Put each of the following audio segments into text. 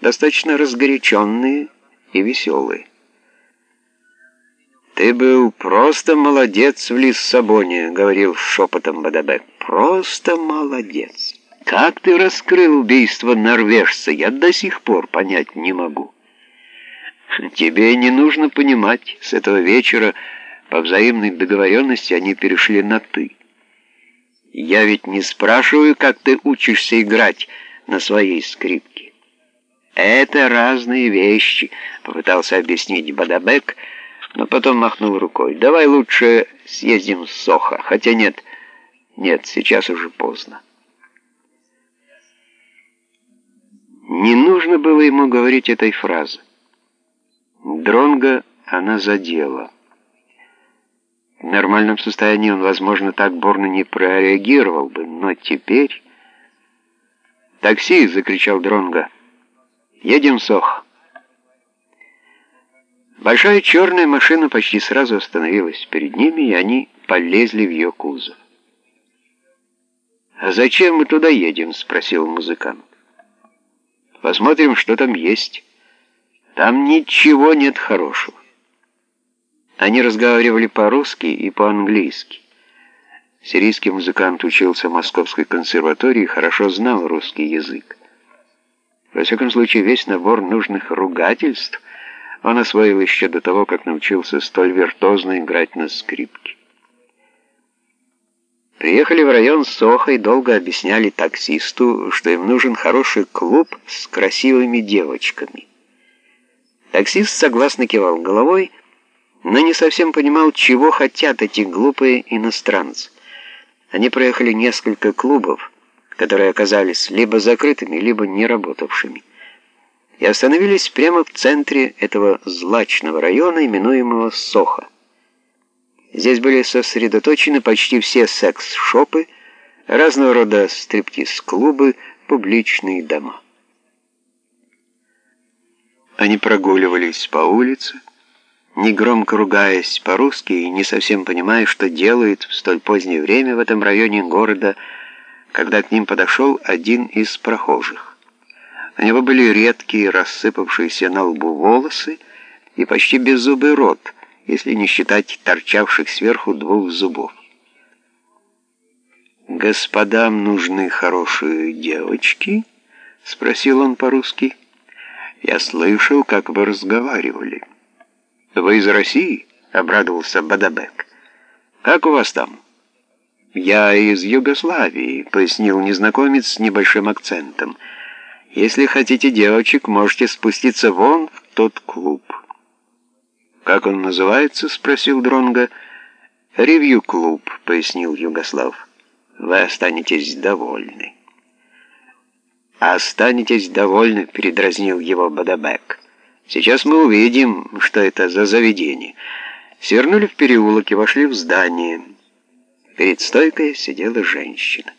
достаточно разгоряченные и веселые. «Ты был просто молодец в Лиссабоне», — говорил шепотом Бадабек. «Просто молодец. Как ты раскрыл убийство норвежца, я до сих пор понять не могу». «Тебе не нужно понимать. С этого вечера по взаимной договоренности они перешли на «ты». Я ведь не спрашиваю, как ты учишься играть на своей скрипке. Это разные вещи, попытался объяснить Бадабек, — но потом махнул рукой. «Давай лучше съездим в Сохо. Хотя нет, нет, сейчас уже поздно». Не нужно было ему говорить этой фразы. Дронга она задела. В нормальном состоянии он, возможно, так бурно не прореагировал бы, но теперь... «Такси!» — закричал Дронга. «Едем в Сохо». Большая черная машина почти сразу остановилась перед ними, и они полезли в ее кузов. «А зачем мы туда едем?» — спросил музыкант. «Посмотрим, что там есть. Там ничего нет хорошего». Они разговаривали по-русски и по-английски. Сирийский музыкант учился в Московской консерватории и хорошо знал русский язык. Во всяком случае, весь набор нужных ругательств — он освоил еще до того, как научился столь виртуозно играть на скрипке. Приехали в район Соха и долго объясняли таксисту, что им нужен хороший клуб с красивыми девочками. Таксист согласно кивал головой, но не совсем понимал, чего хотят эти глупые иностранцы. Они проехали несколько клубов, которые оказались либо закрытыми, либо не работавшими и остановились прямо в центре этого злачного района, именуемого Сохо. Здесь были сосредоточены почти все секс-шопы, разного рода стриптиз-клубы, публичные дома. Они прогуливались по улице, негромко ругаясь по-русски и не совсем понимая, что делают в столь позднее время в этом районе города, когда к ним подошел один из прохожих. У него были редкие, рассыпавшиеся на лбу волосы и почти беззубый рот, если не считать торчавших сверху двух зубов. «Господам нужны хорошие девочки?» — спросил он по-русски. «Я слышал, как вы разговаривали». «Вы из России?» — обрадовался Бадабек. «Как у вас там?» «Я из Югославии», — пояснил незнакомец с небольшим акцентом. Если хотите девочек, можете спуститься вон в тот клуб. Как он называется? спросил Дронга. Ревью-клуб, пояснил Югослав. Вы останетесь довольны. «Останетесь довольны», — передразнил его Бадабек. «Сейчас мы увидим, что это за заведение». Свернули в переулок и вошли в здание. Перед стойкой сидела женщина.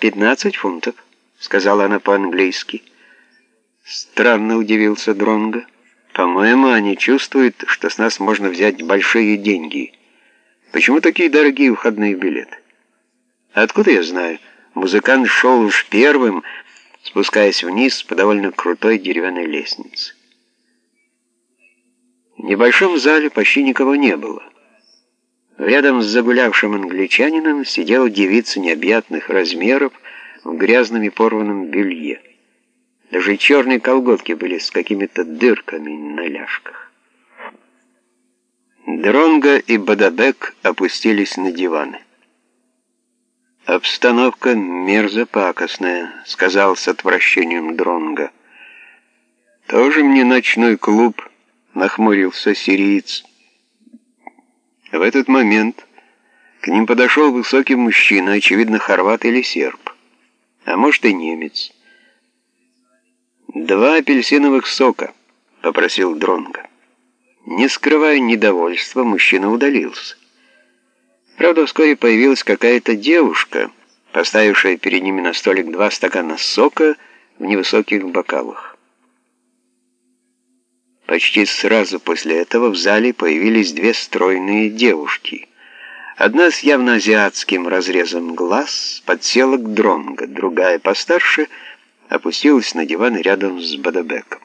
«Пятнадцать фунтов». — сказала она по-английски. Странно удивился Дронго. По-моему, они чувствуют, что с нас можно взять большие деньги. Почему такие дорогие входные билеты? Откуда я знаю? Музыкант шел уж первым, спускаясь вниз по довольно крутой деревянной лестнице. В небольшом зале почти никого не было. Рядом с загулявшим англичанином сидела девица необъятных размеров, в грязном и порванном белье. Даже черные колготки были с какими-то дырками на ляжках. Дронго и Бадабек опустились на диваны. «Обстановка мерзопакостная», — сказал с отвращением Дронго. «Тоже мне ночной клуб», — нахмурился сириец. В этот момент к ним подошел высокий мужчина, очевидно, хорват или серб а может и немец. «Два апельсиновых сока», — попросил Дронго. Не скрывая недовольства, мужчина удалился. Правда, вскоре появилась какая-то девушка, поставившая перед ними на столик два стакана сока в невысоких бокалах. Почти сразу после этого в зале появились две стройные девушки — Одна с явно азиатским разрезом глаз подсела к Дронго, другая постарше опустилась на диван рядом с Бадабеком.